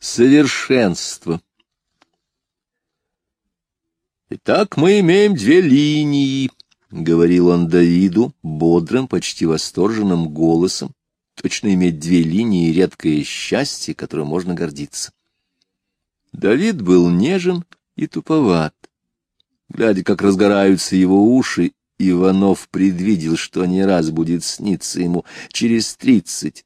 Совершенство. Итак, мы имеем две линии, — говорил он Давиду бодрым, почти восторженным голосом. Точно иметь две линии — редкое счастье, которым можно гордиться. Давид был нежен и туповат. Глядя, как разгораются его уши, Иванов предвидел, что не раз будет сниться ему через тридцать,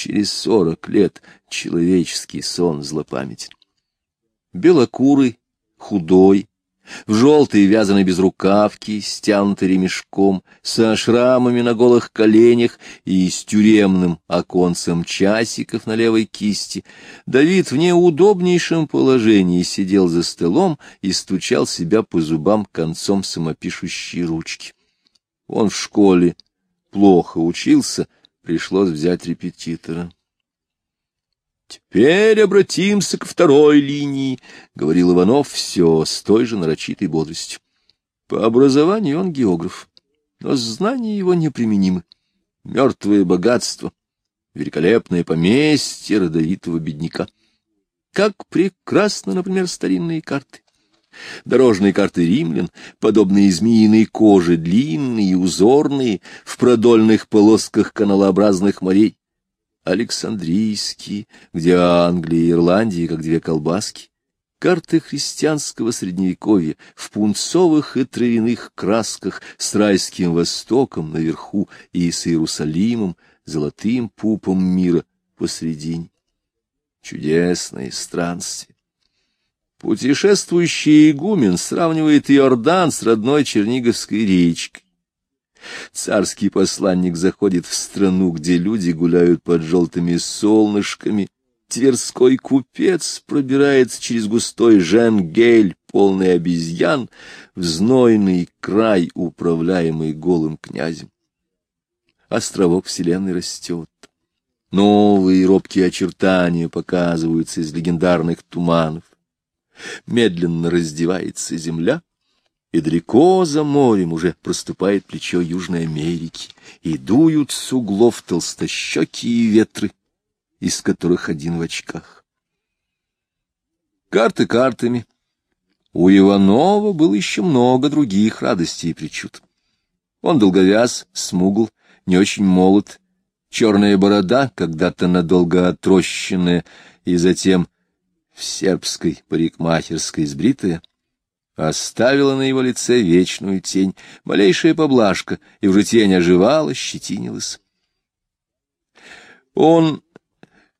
через сорок лет человеческий сон злопамятен. Белокурый, худой, в желтой вязаной безрукавке, стянутой ремешком, со шрамами на голых коленях и с тюремным оконцем часиков на левой кисти, Давид в неудобнейшем положении сидел за столом и стучал себя по зубам концом самопишущей ручки. Он в школе плохо учился, пришлось взять репетитора. «Теперь обратимся к второй линии», — говорил Иванов все с той же нарочитой бодростью. По образованию он географ, но знания его неприменимы. Мертвое богатство, великолепное поместье родовитого бедняка. Как прекрасно, например, старинные карты. Дорожные карты римлян, подобные змеиной коже, длинные, узорные, в продольных полосках каналообразных морей. Александрийские, где Англия и Ирландия, как две колбаски. Карты христианского средневековья в пунцовых и травяных красках с райским востоком наверху и с Иерусалимом, золотым пупом мира посредине. Чудесное странствие. Путешествующий игумен сравнивает Иордан с родной Черниговской речкой. Царский посланник заходит в страну, где люди гуляют под желтыми солнышками. Тверской купец пробирается через густой Женгель, полный обезьян, в знойный край, управляемый голым князем. Островок вселенной растет. Новые робкие очертания показываются из легендарных туманов медленно раздевается земля, и далеко за морем уже проступает плечо Южной Америки, и дуют с углов толстощекие ветры, из которых один в очках. Карты картами. У Иванова было еще много других радостей и причуд. Он долговяз, смугл, не очень молод, черная борода, когда-то надолго отрощенная, и затем в сербской парикмахерской сбритая, оставила на его лице вечную тень, малейшая поблажка, и уже тень оживала, щетинилась. Он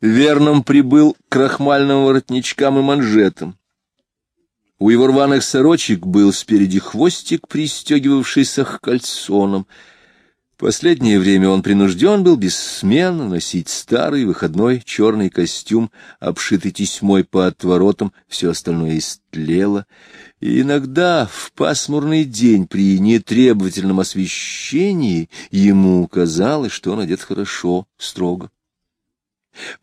верным прибыл к крахмальным воротничкам и манжетам. У его рваных сорочек был спереди хвостик, пристегивавшийся к кальсонам — Последнее время он принужден был бессменно носить старый выходной черный костюм, обшитый тесьмой по отворотам, все остальное истлело. И иногда в пасмурный день при нетребовательном освещении ему казалось, что он одет хорошо, строго.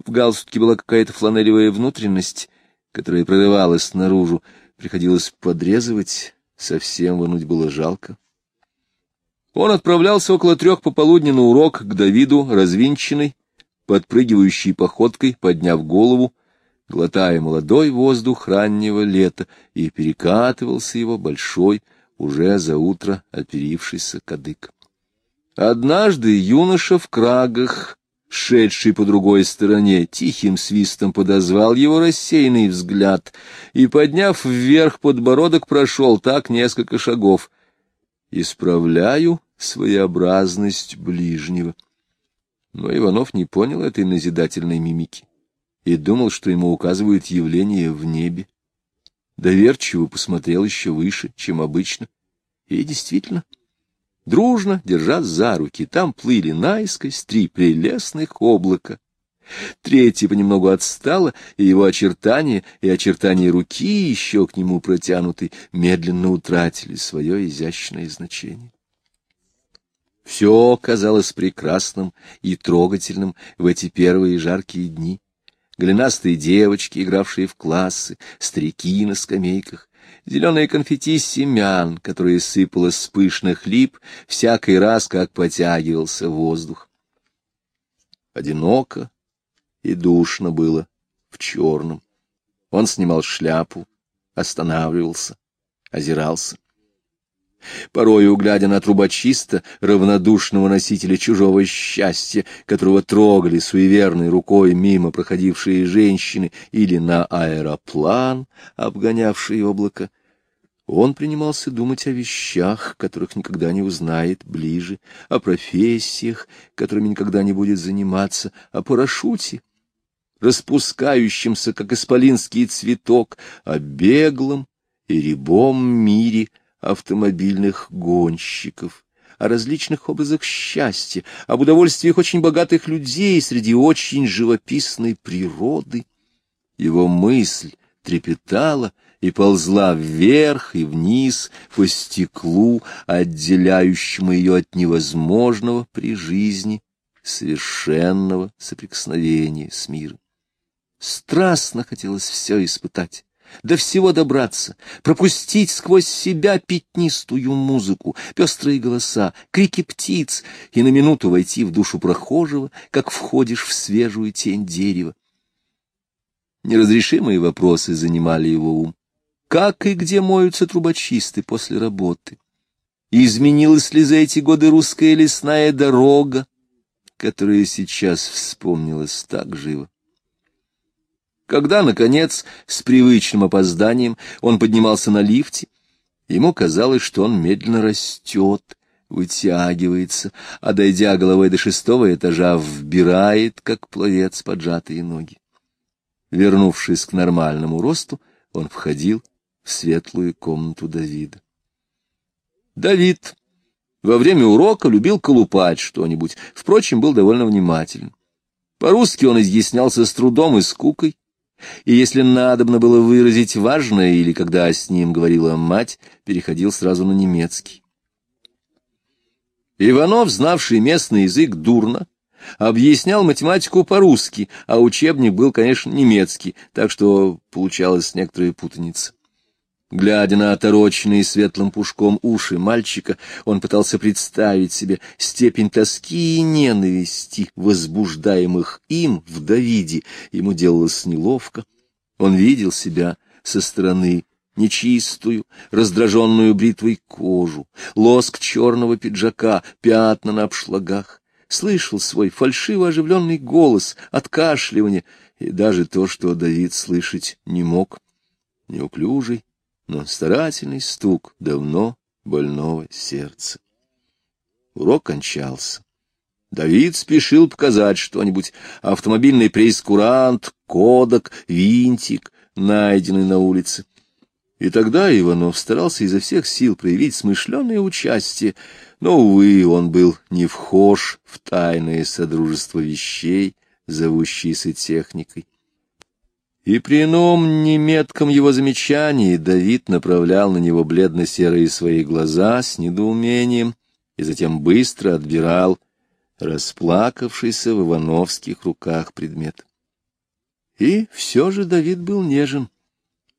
В галстуке была какая-то фланелевая внутренность, которая прорывалась наружу, приходилось подрезывать, совсем вынуть было жалко. Он отправлялся около трех пополудни на урок к Давиду, развинченный, подпрыгивающей походкой, подняв голову, глотая молодой воздух раннего лета, и перекатывался его большой, уже за утро оперившийся кадык. Однажды юноша в крагах, шедший по другой стороне, тихим свистом подозвал его рассеянный взгляд и, подняв вверх подбородок, прошел так несколько шагов — исправляю своеобразность ближнего. Но Иванов не понял этой назидательной мимики и думал, что ему указывают явление в небе. Доверчиво посмотрел еще выше, чем обычно, и действительно, дружно, держа за руки, там плыли наискось три прелестных облака — Третье понемногу отстало, и его очертания, и очертания руки, еще к нему протянуты, медленно утратили свое изящное значение. Все казалось прекрасным и трогательным в эти первые жаркие дни. Голенастые девочки, игравшие в классы, старики на скамейках, зеленые конфетти семян, которые сыпалось с пышных лип, всякий раз, как потягивался воздух. Одиноко, и душно было в черном. Он снимал шляпу, останавливался, озирался. Порою, глядя на трубочиста, равнодушного носителя чужого счастья, которого трогали суеверной рукой мимо проходившие женщины, или на аэроплан, обгонявший облако, он принимался думать о вещах, которых никогда не узнает ближе, о профессиях, которыми никогда не будет заниматься, о парашюте, распускающемся, как исполинский цветок, о беглом и рябом мире автомобильных гонщиков, о различных образах счастья, об удовольствиях очень богатых людей среди очень живописной природы. Его мысль трепетала и ползла вверх и вниз по стеклу, отделяющему ее от невозможного при жизни совершенного соприкосновения с миром. Страстно хотелось все испытать, до всего добраться, пропустить сквозь себя пятнистую музыку, пестрые голоса, крики птиц и на минуту войти в душу прохожего, как входишь в свежую тень дерева. Неразрешимые вопросы занимали его ум. Как и где моются трубочисты после работы? Изменилась ли за эти годы русская лесная дорога, которая сейчас вспомнилась так живо? Когда, наконец, с привычным опозданием он поднимался на лифте, ему казалось, что он медленно растет, вытягивается, а, дойдя головой до шестого этажа, вбирает, как пловец, поджатые ноги. Вернувшись к нормальному росту, он входил в светлую комнату Давида. Давид во время урока любил колупать что-нибудь, впрочем, был довольно внимателен. По-русски он изъяснялся с трудом и скукой, и если надобно было выразить важное, или когда с ним говорила мать, переходил сразу на немецкий. Иванов, знавший местный язык дурно, объяснял математику по-русски, а учебник был, конечно, немецкий, так что получалась некоторая путаница. Глядя на отороченные светлым пушком уши мальчика, он пытался представить себе степень тоски и ненависти, возбуждаемых им в Давиде. Ему делалось неловко. Он видел себя со стороны, нечистую, раздраженную бритвой кожу, лоск черного пиджака, пятна на обшлагах. Слышал свой фальшиво оживленный голос, откашливание, и даже то, что Давид слышать не мог, неуклюжий, но старательный стук давно больного сердца. Урок кончался. Давид спешил показать что-нибудь. Автомобильный прейскурант, кодок, винтик, найденный на улице. И тогда Иванов старался изо всех сил проявить смышленое участие, но, увы, он был не вхож в тайное содружество вещей, зовущиеся техникой. И при ином неметком его замечании Давид направлял на него бледно-серые свои глаза с недоумением и затем быстро отбирал расплакавшийся в ивановских руках предмет. И все же Давид был нежен.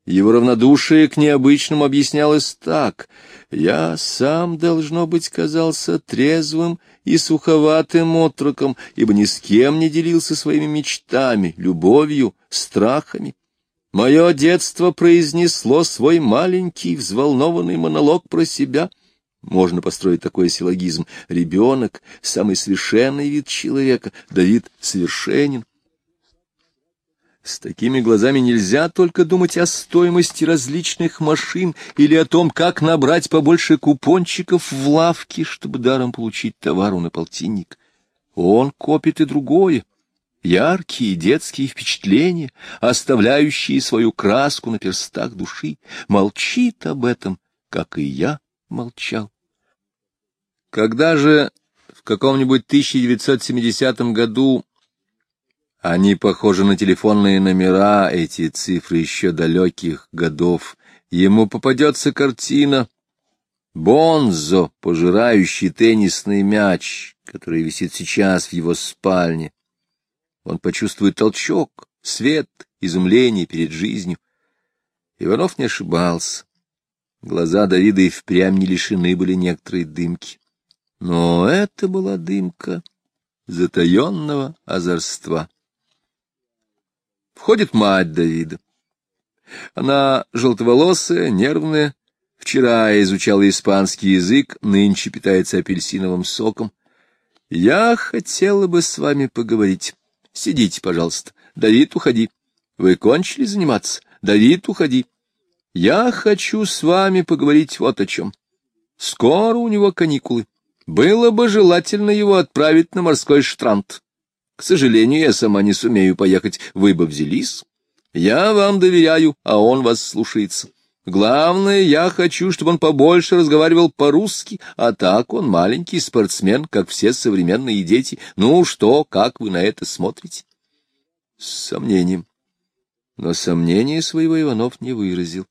Его равнодушие к необычному объяснялось так. «Я сам, должно быть, казался трезвым и суховатым отроком, ибо ни с кем не делился своими мечтами, любовью, страхами. Мое детство произнесло свой маленький взволнованный монолог про себя». Можно построить такой силлогизм. Ребенок — самый совершенный вид человека, Давид совершенен. С такими глазами нельзя только думать о стоимости различных машин или о том, как набрать побольше купончиков в лавке, чтобы даром получить товару на полтинник. Он копит и другое. Яркие детские впечатления, оставляющие свою краску на перстах души, молчит об этом, как и я молчал. Когда же в каком-нибудь 1970 году они похожи на телефонные номера, эти цифры еще далеких годов. Ему попадется картина Бонзо, пожирающий теннисный мяч, который висит сейчас в его спальне. Он почувствует толчок, свет, изумление перед жизнью. Иванов не ошибался. Глаза Давида и впрямь не лишены были некоторой дымки. Но это была дымка затаенного озорства. Входит мать Давида. Она желтоволосая, нервная, вчера изучала испанский язык, нынче питается апельсиновым соком. Я хотела бы с вами поговорить. Сидите, пожалуйста. Давид, уходи. Вы кончили заниматься? Давид, уходи. Я хочу с вами поговорить вот о чем. Скоро у него каникулы. Было бы желательно его отправить на морской штранд. К сожалению, я сама не сумею поехать. Вы бы взялись? Я вам доверяю, а он вас слушается. Главное, я хочу, чтобы он побольше разговаривал по-русски, а так он маленький спортсмен, как все современные дети. Ну что, как вы на это смотрите? С сомнением. Но сомнения своего Иванов не выразил.